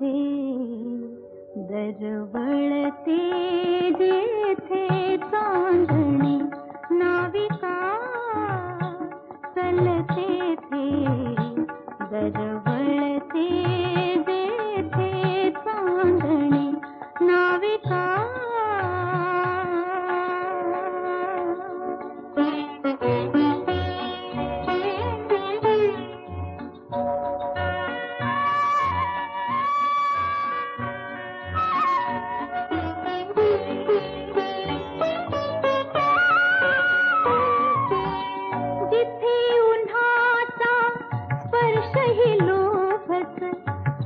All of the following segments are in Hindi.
थे दर बढ़ते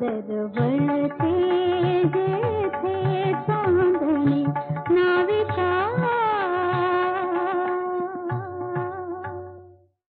थे दरवळते